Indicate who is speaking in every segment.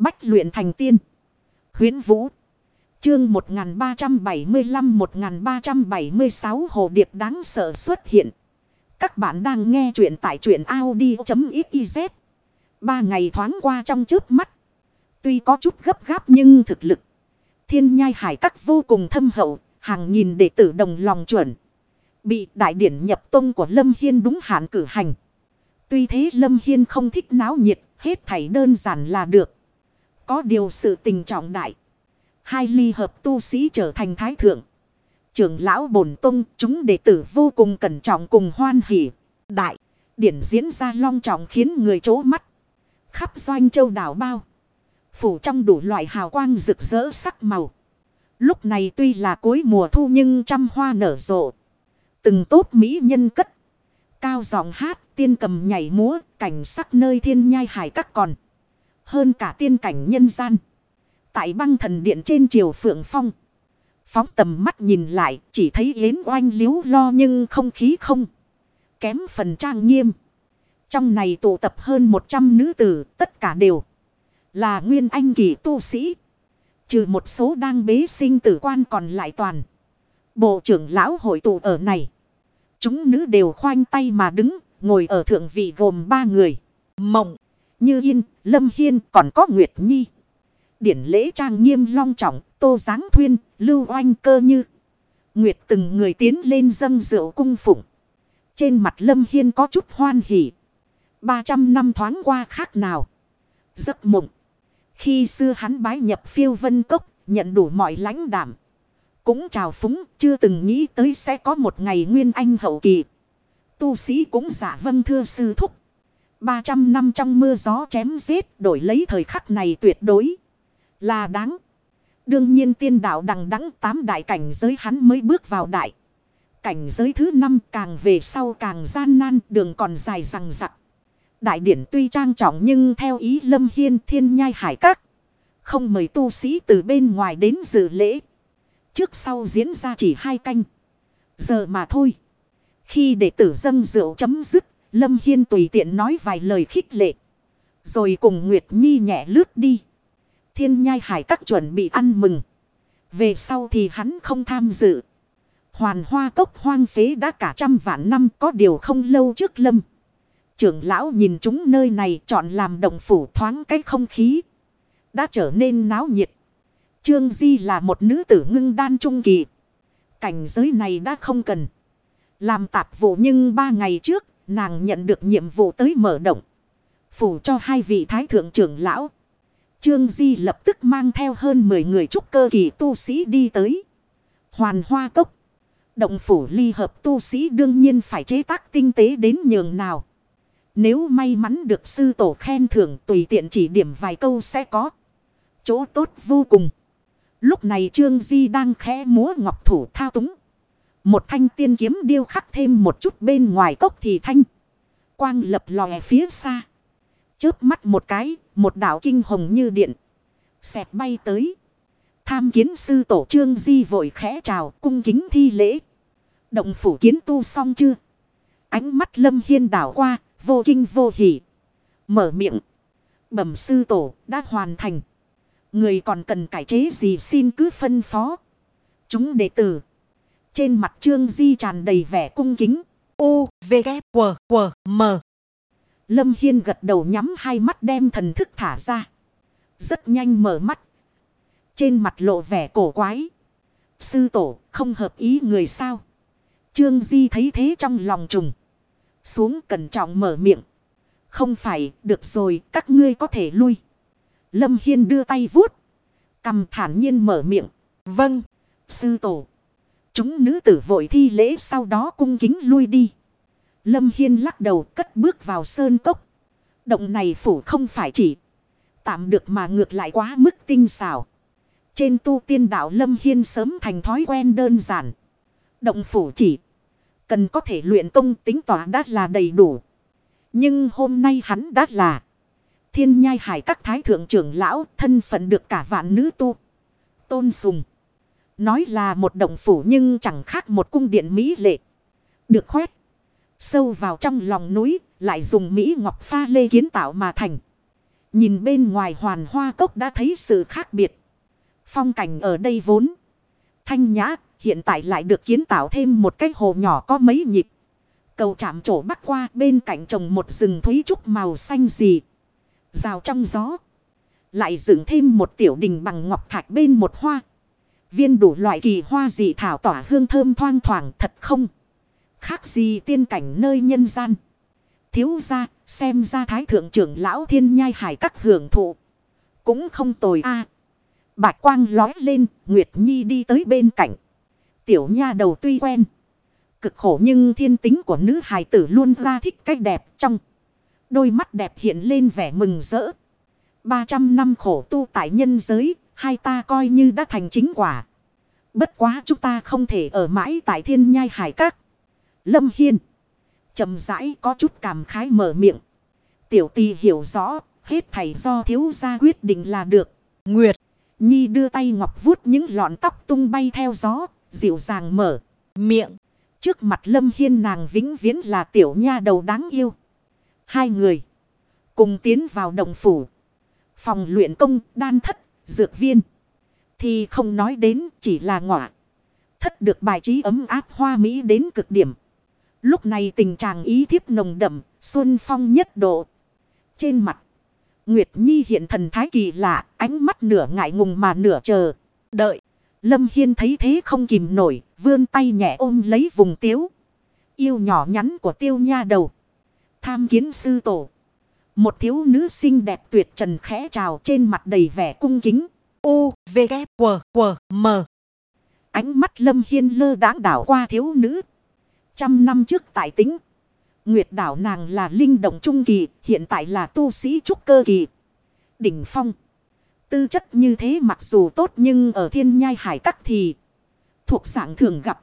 Speaker 1: Bách luyện thành tiên. Huyến Vũ. Chương 1375-1376 Hồ Điệp đáng sợ xuất hiện. Các bạn đang nghe truyện tại truyện Audi.xyz. Ba ngày thoáng qua trong trước mắt. Tuy có chút gấp gáp nhưng thực lực. Thiên nhai hải các vô cùng thâm hậu. Hàng nghìn đệ tử đồng lòng chuẩn. Bị đại điển nhập tông của Lâm Hiên đúng hạn cử hành. Tuy thế Lâm Hiên không thích náo nhiệt. Hết thảy đơn giản là được. Có điều sự tình trọng đại. Hai ly hợp tu sĩ trở thành thái thượng. Trưởng lão bổn tông, chúng đệ tử vô cùng cẩn trọng cùng hoan hỷ. Đại. Điển diễn ra long trọng khiến người chố mắt. Khắp doanh châu đảo bao. Phủ trong đủ loại hào quang rực rỡ sắc màu. Lúc này tuy là cuối mùa thu nhưng trăm hoa nở rộ. Từng tốt mỹ nhân cất. Cao giọng hát, tiên cầm nhảy múa, cảnh sắc nơi thiên nhai hải các còn. Hơn cả tiên cảnh nhân gian. Tại băng thần điện trên triều phượng phong. Phóng tầm mắt nhìn lại chỉ thấy yến oanh liếu lo nhưng không khí không. Kém phần trang nghiêm. Trong này tụ tập hơn 100 nữ tử tất cả đều là nguyên anh kỳ tu sĩ. Trừ một số đang bế sinh tử quan còn lại toàn. Bộ trưởng lão hội tụ ở này. Chúng nữ đều khoanh tay mà đứng, ngồi ở thượng vị gồm ba người. Mộng, như Yên, Lâm Hiên còn có Nguyệt Nhi. Điển lễ trang nghiêm long trọng, tô giáng thuyên, lưu oanh cơ như. Nguyệt từng người tiến lên dâng rượu cung phụng. Trên mặt Lâm Hiên có chút hoan hỉ. 300 năm thoáng qua khác nào. Giấc mộng. Khi xưa hắn bái nhập phiêu vân cốc, nhận đủ mọi lãnh đảm. Cũng trào phúng, chưa từng nghĩ tới sẽ có một ngày nguyên anh hậu kỳ. Tu sĩ cũng giả vâng thưa sư thúc. 300 năm trong mưa gió chém giết đổi lấy thời khắc này tuyệt đối là đáng. Đương nhiên tiên đạo đằng đắng tám đại cảnh giới hắn mới bước vào đại. Cảnh giới thứ năm càng về sau càng gian nan, đường còn dài rằng rặc. Đại điển tuy trang trọng nhưng theo ý lâm hiên, thiên nhai hải các. Không mời tu sĩ từ bên ngoài đến dự lễ. Trước sau diễn ra chỉ hai canh. Giờ mà thôi. Khi đệ tử dâng rượu chấm dứt. Lâm Hiên tùy tiện nói vài lời khích lệ. Rồi cùng Nguyệt Nhi nhẹ lướt đi. Thiên nhai hải các chuẩn bị ăn mừng. Về sau thì hắn không tham dự. Hoàn hoa cốc hoang phế đã cả trăm vạn năm có điều không lâu trước lâm. Trưởng lão nhìn chúng nơi này chọn làm động phủ thoáng cái không khí. Đã trở nên náo nhiệt. Trương Di là một nữ tử ngưng đan trung kỳ. Cảnh giới này đã không cần. Làm tạp vụ nhưng ba ngày trước nàng nhận được nhiệm vụ tới mở động. Phủ cho hai vị thái thượng trưởng lão. Trương Di lập tức mang theo hơn 10 người trúc cơ kỳ tu sĩ đi tới. Hoàn hoa cốc. Động phủ ly hợp tu sĩ đương nhiên phải chế tác tinh tế đến nhường nào. Nếu may mắn được sư tổ khen thưởng tùy tiện chỉ điểm vài câu sẽ có. Chỗ tốt vô cùng. Lúc này Trương Di đang khẽ múa ngọc thủ thao túng. Một thanh tiên kiếm điêu khắc thêm một chút bên ngoài cốc thì thanh. Quang lập lòe phía xa. Chớp mắt một cái, một đảo kinh hồng như điện. Xẹt bay tới. Tham kiến sư tổ trương di vội khẽ chào cung kính thi lễ. Động phủ kiến tu xong chưa? Ánh mắt lâm hiên đảo qua, vô kinh vô hỉ. Mở miệng. Bẩm sư tổ đã hoàn thành. Người còn cần cải chế gì xin cứ phân phó. Chúng đệ tử. Trên mặt trương di tràn đầy vẻ cung kính. U, V, K, W, W, M. Lâm Hiên gật đầu nhắm hai mắt đem thần thức thả ra. Rất nhanh mở mắt. Trên mặt lộ vẻ cổ quái. Sư tổ không hợp ý người sao. Trương Di thấy thế trong lòng trùng. Xuống cẩn trọng mở miệng. Không phải, được rồi, các ngươi có thể lui. Lâm Hiên đưa tay vuốt. Cầm thản nhiên mở miệng. Vâng, sư tổ. Chúng nữ tử vội thi lễ sau đó cung kính lui đi. Lâm Hiên lắc đầu cất bước vào sơn cốc. Động này phủ không phải chỉ tạm được mà ngược lại quá mức tinh xảo. Trên tu tiên đạo Lâm Hiên sớm thành thói quen đơn giản. Động phủ chỉ cần có thể luyện công tính tỏa đã là đầy đủ. Nhưng hôm nay hắn đã là thiên nhai hải các thái thượng trưởng lão thân phận được cả vạn nữ tu. Tôn sùng. Nói là một động phủ nhưng chẳng khác một cung điện mỹ lệ. Được khoét. Sâu vào trong lòng núi, lại dùng Mỹ Ngọc pha lê kiến tạo mà thành. Nhìn bên ngoài hoàn hoa cốc đã thấy sự khác biệt. Phong cảnh ở đây vốn. Thanh nhã hiện tại lại được kiến tạo thêm một cái hồ nhỏ có mấy nhịp. Cầu chạm trổ bắc qua bên cạnh trồng một rừng thúy trúc màu xanh gì. Rào trong gió. Lại dựng thêm một tiểu đình bằng ngọc thạch bên một hoa. Viên đủ loại kỳ hoa dị thảo tỏa hương thơm thoang thoảng thật không. Khác gì tiên cảnh nơi nhân gian. Thiếu ra xem ra thái thượng trưởng lão thiên nhai hải các hưởng thụ. Cũng không tồi a Bạch quang lói lên Nguyệt Nhi đi tới bên cạnh. Tiểu nha đầu tuy quen. Cực khổ nhưng thiên tính của nữ hài tử luôn ra thích cách đẹp trong. Đôi mắt đẹp hiện lên vẻ mừng rỡ. 300 năm khổ tu tại nhân giới, hai ta coi như đã thành chính quả. Bất quá chúng ta không thể ở mãi tại thiên nhai hải các. Lâm Hiên. trầm rãi có chút cảm khái mở miệng. Tiểu tì hiểu rõ, hết thảy do thiếu gia quyết định là được. Nguyệt. Nhi đưa tay ngọc vuốt những lọn tóc tung bay theo gió, dịu dàng mở miệng. Trước mặt Lâm Hiên nàng vĩnh viễn là tiểu nha đầu đáng yêu. Hai người cùng tiến vào đồng phủ. Phòng luyện công, đan thất, dược viên. Thì không nói đến chỉ là ngọa. Thất được bài trí ấm áp hoa mỹ đến cực điểm. Lúc này tình trạng ý thiếp nồng đậm, xuân phong nhất độ. Trên mặt, Nguyệt Nhi hiện thần thái kỳ lạ, ánh mắt nửa ngại ngùng mà nửa chờ. Đợi, Lâm Hiên thấy thế không kìm nổi, vươn tay nhẹ ôm lấy vùng tiếu. Yêu nhỏ nhắn của tiêu nha đầu. Tham kiến sư tổ. Một thiếu nữ xinh đẹp tuyệt trần khẽ trào trên mặt đầy vẻ cung kính. U, V, K, W, W, M. Ánh mắt lâm hiên lơ đãng đảo qua thiếu nữ. Trăm năm trước tại tính. Nguyệt đảo nàng là linh động trung kỳ, hiện tại là tu sĩ trúc cơ kỳ. Đỉnh phong. Tư chất như thế mặc dù tốt nhưng ở thiên nhai hải các thì thuộc dạng thường gặp.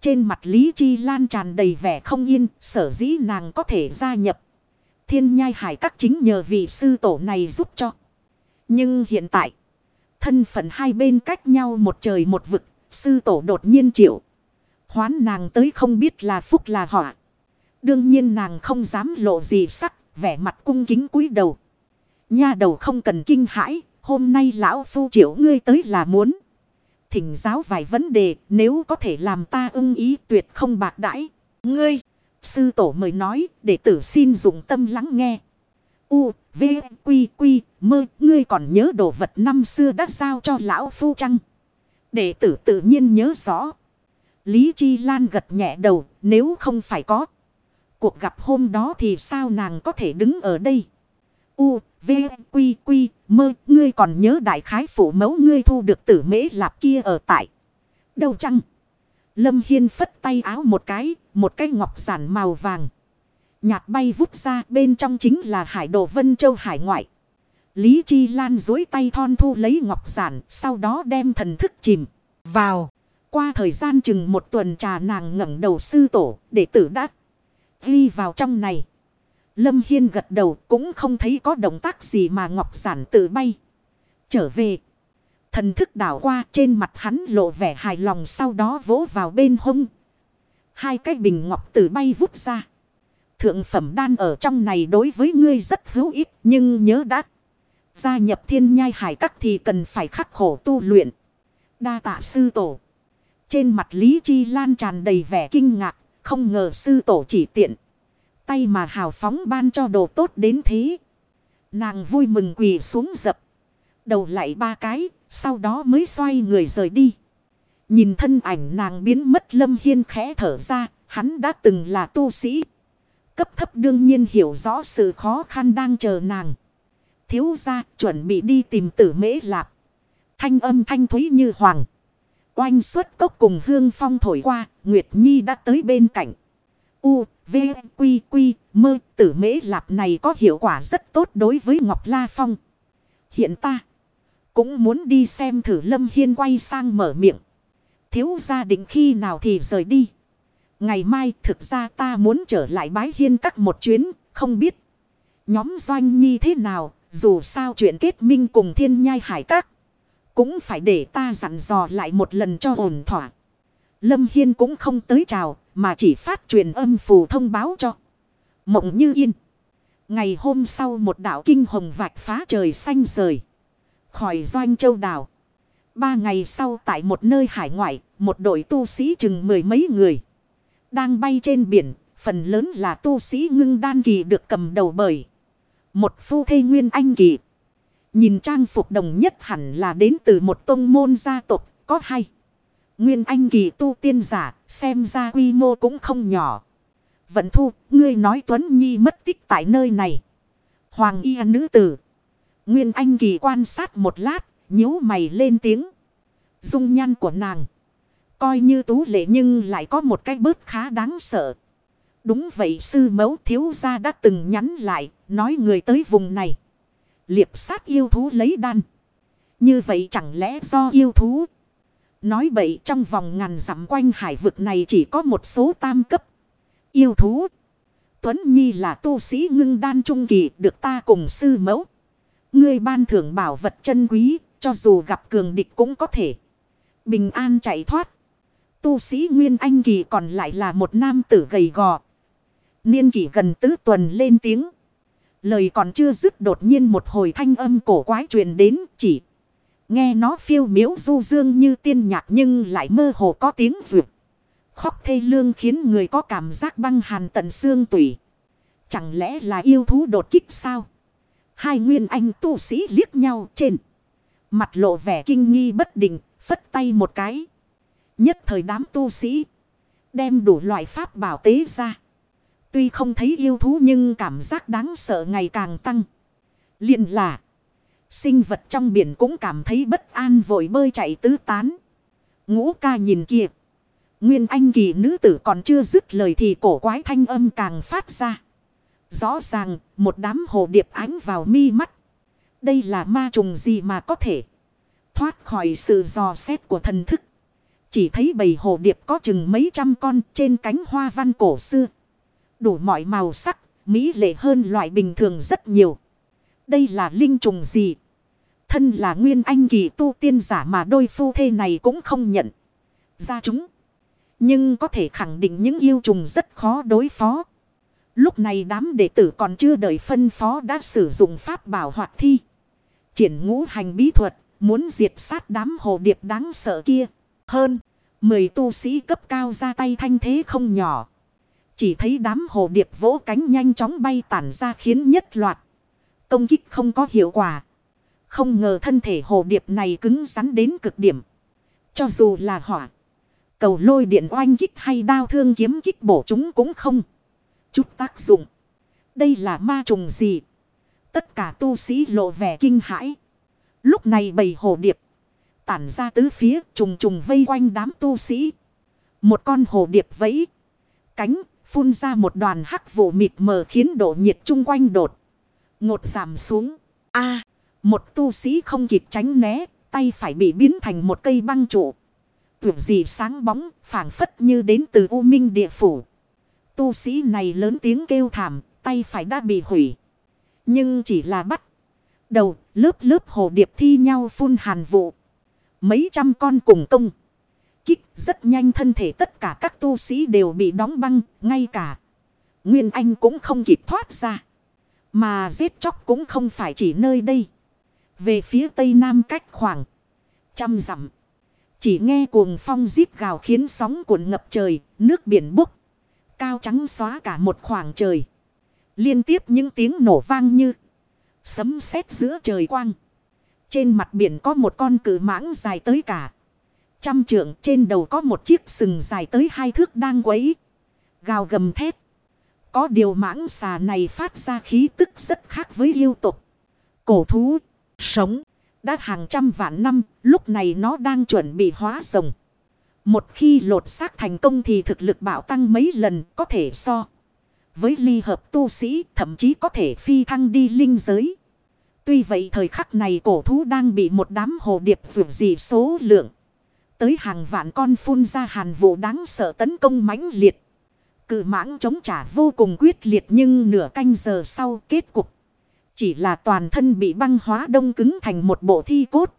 Speaker 1: Trên mặt Lý Chi Lan tràn đầy vẻ không yên, sở dĩ nàng có thể gia nhập. Thiên nhai hải các chính nhờ vị sư tổ này giúp cho. Nhưng hiện tại, thân phận hai bên cách nhau một trời một vực, sư tổ đột nhiên chịu. Hoán nàng tới không biết là phúc là họa. Đương nhiên nàng không dám lộ gì sắc, vẻ mặt cung kính cúi đầu. Nha đầu không cần kinh hãi, hôm nay lão phu triệu ngươi tới là muốn. Thỉnh giáo vài vấn đề, nếu có thể làm ta ưng ý tuyệt không bạc đãi. Ngươi, sư tổ mời nói, đệ tử xin dùng tâm lắng nghe. U, V, Quy, Quy, mơ, ngươi còn nhớ đồ vật năm xưa đã giao cho lão phu chăng? Đệ tử tự nhiên nhớ rõ. Lý Chi Lan gật nhẹ đầu, nếu không phải có. Cuộc gặp hôm đó thì sao nàng có thể đứng ở đây? U, V, Quy, Quy, mơ, ngươi còn nhớ đại khái phủ mẫu ngươi thu được tử mễ lạp kia ở tại. Đâu chăng? Lâm Hiên phất tay áo một cái, một cái ngọc giản màu vàng. Nhạt bay vút ra bên trong chính là hải đồ Vân Châu hải ngoại. Lý Chi Lan dối tay thon thu lấy ngọc giản, sau đó đem thần thức chìm vào. Qua thời gian chừng một tuần trà nàng ngẩng đầu sư tổ, để tử đắc ghi vào trong này. Lâm Hiên gật đầu cũng không thấy có động tác gì mà Ngọc Giản tự bay. Trở về. Thần thức đảo qua trên mặt hắn lộ vẻ hài lòng sau đó vỗ vào bên hông. Hai cái bình ngọc tử bay vút ra. Thượng phẩm đan ở trong này đối với ngươi rất hữu ích, nhưng nhớ đã. Gia nhập thiên nhai hải các thì cần phải khắc khổ tu luyện. Đa tạ sư tổ. Trên mặt Lý Chi Lan tràn đầy vẻ kinh ngạc. Không ngờ sư tổ chỉ tiện. Tay mà hào phóng ban cho đồ tốt đến thế. Nàng vui mừng quỳ xuống dập. Đầu lại ba cái. Sau đó mới xoay người rời đi. Nhìn thân ảnh nàng biến mất lâm hiên khẽ thở ra. Hắn đã từng là tu sĩ. Cấp thấp đương nhiên hiểu rõ sự khó khăn đang chờ nàng. Thiếu ra chuẩn bị đi tìm tử mễ lạp. Thanh âm thanh thúy như hoàng. Oanh xuất cốc cùng hương phong thổi qua. Nguyệt Nhi đã tới bên cạnh. U, V, Quy, Quy, mơ, tử mễ lạp này có hiệu quả rất tốt đối với Ngọc La Phong. Hiện ta cũng muốn đi xem thử Lâm Hiên quay sang mở miệng. Thiếu gia định khi nào thì rời đi. Ngày mai thực ra ta muốn trở lại bái hiên các một chuyến, không biết. Nhóm doanh nhi thế nào, dù sao chuyện kết minh cùng thiên nhai hải các. Cũng phải để ta dặn dò lại một lần cho ổn thỏa. Lâm Hiên cũng không tới chào, mà chỉ phát truyền âm phù thông báo cho. Mộng như yên. Ngày hôm sau một đạo kinh hồng vạch phá trời xanh rời. Khỏi doanh châu đảo. Ba ngày sau tại một nơi hải ngoại, một đội tu sĩ chừng mười mấy người. Đang bay trên biển, phần lớn là tu sĩ ngưng đan kỳ được cầm đầu bởi. Một phu thê nguyên anh kỳ. Nhìn trang phục đồng nhất hẳn là đến từ một tông môn gia tộc có hay. Nguyên anh kỳ tu tiên giả, xem ra quy mô cũng không nhỏ. Vận thu, ngươi nói Tuấn Nhi mất tích tại nơi này. Hoàng y nữ tử. Nguyên anh kỳ quan sát một lát, nhíu mày lên tiếng. Dung nhan của nàng. Coi như tú lệ nhưng lại có một cái bớt khá đáng sợ. Đúng vậy sư mẫu thiếu gia đã từng nhắn lại, nói người tới vùng này. Liệp sát yêu thú lấy đan. Như vậy chẳng lẽ do yêu thú. Nói bậy trong vòng ngàn dặm quanh hải vực này chỉ có một số tam cấp. Yêu thú. Tuấn Nhi là tu sĩ ngưng đan trung kỳ được ta cùng sư mẫu. Ngươi ban thưởng bảo vật chân quý, cho dù gặp cường địch cũng có thể. Bình an chạy thoát. Tu sĩ Nguyên Anh Kỳ còn lại là một nam tử gầy gò. Niên kỷ gần tứ tuần lên tiếng. Lời còn chưa dứt đột nhiên một hồi thanh âm cổ quái truyền đến chỉ. Nghe nó phiêu miễu du dương như tiên nhạc nhưng lại mơ hồ có tiếng rượt. Khóc thê lương khiến người có cảm giác băng hàn tận xương tủy. Chẳng lẽ là yêu thú đột kích sao? Hai nguyên anh tu sĩ liếc nhau trên. Mặt lộ vẻ kinh nghi bất định, phất tay một cái. Nhất thời đám tu sĩ. Đem đủ loại pháp bảo tế ra. Tuy không thấy yêu thú nhưng cảm giác đáng sợ ngày càng tăng. liền là. Sinh vật trong biển cũng cảm thấy bất an vội bơi chạy tứ tán. Ngũ ca nhìn kìa. Nguyên anh kỳ nữ tử còn chưa dứt lời thì cổ quái thanh âm càng phát ra. Rõ ràng một đám hồ điệp ánh vào mi mắt. Đây là ma trùng gì mà có thể thoát khỏi sự dò xét của thần thức. Chỉ thấy bầy hồ điệp có chừng mấy trăm con trên cánh hoa văn cổ xưa. Đủ mọi màu sắc, mỹ lệ hơn loại bình thường rất nhiều. Đây là linh trùng gì? Thân là nguyên anh kỳ tu tiên giả mà đôi phu thê này cũng không nhận ra chúng. Nhưng có thể khẳng định những yêu trùng rất khó đối phó. Lúc này đám đệ tử còn chưa đợi phân phó đã sử dụng pháp bảo hoạt thi. Triển ngũ hành bí thuật, muốn diệt sát đám hồ điệp đáng sợ kia. Hơn, mười tu sĩ cấp cao ra tay thanh thế không nhỏ. Chỉ thấy đám hồ điệp vỗ cánh nhanh chóng bay tản ra khiến nhất loạt. Công kích không có hiệu quả. Không ngờ thân thể hồ điệp này cứng rắn đến cực điểm. Cho dù là hỏa. Cầu lôi điện oanh kích hay đao thương kiếm kích bổ chúng cũng không. Chút tác dụng. Đây là ma trùng gì? Tất cả tu sĩ lộ vẻ kinh hãi. Lúc này bầy hồ điệp. Tản ra tứ phía trùng trùng vây quanh đám tu sĩ. Một con hồ điệp vẫy. Cánh phun ra một đoàn hắc vụ mịt mờ khiến độ nhiệt chung quanh đột. Ngột giảm xuống. a một tu sĩ không kịp tránh né. Tay phải bị biến thành một cây băng trụ. Tưởng gì sáng bóng, phảng phất như đến từ U Minh địa phủ. Tu sĩ này lớn tiếng kêu thảm, tay phải đã bị hủy. Nhưng chỉ là bắt. Đầu, lớp lớp hồ điệp thi nhau phun hàn vụ. Mấy trăm con cùng công. Kích rất nhanh thân thể tất cả các tu sĩ đều bị đóng băng, ngay cả. Nguyên Anh cũng không kịp thoát ra. Mà giết chóc cũng không phải chỉ nơi đây. Về phía tây nam cách khoảng trăm dặm. Chỉ nghe cuồng phong giết gào khiến sóng cuộn ngập trời, nước biển bốc. Cao trắng xóa cả một khoảng trời. Liên tiếp những tiếng nổ vang như sấm sét giữa trời quang. Trên mặt biển có một con cử mãng dài tới cả. Trăm trượng trên đầu có một chiếc sừng dài tới hai thước đang quấy. Gào gầm thét. Có điều mãng xà này phát ra khí tức rất khác với yêu tục. Cổ thú, sống. Đã hàng trăm vạn năm, lúc này nó đang chuẩn bị hóa rồng. Một khi lột xác thành công thì thực lực bảo tăng mấy lần có thể so. Với ly hợp tu sĩ, thậm chí có thể phi thăng đi linh giới. Tuy vậy thời khắc này cổ thú đang bị một đám hồ điệp vượt gì số lượng. Tới hàng vạn con phun ra hàn vụ đáng sợ tấn công mãnh liệt. Cự mãng chống trả vô cùng quyết liệt nhưng nửa canh giờ sau kết cục. Chỉ là toàn thân bị băng hóa đông cứng thành một bộ thi cốt.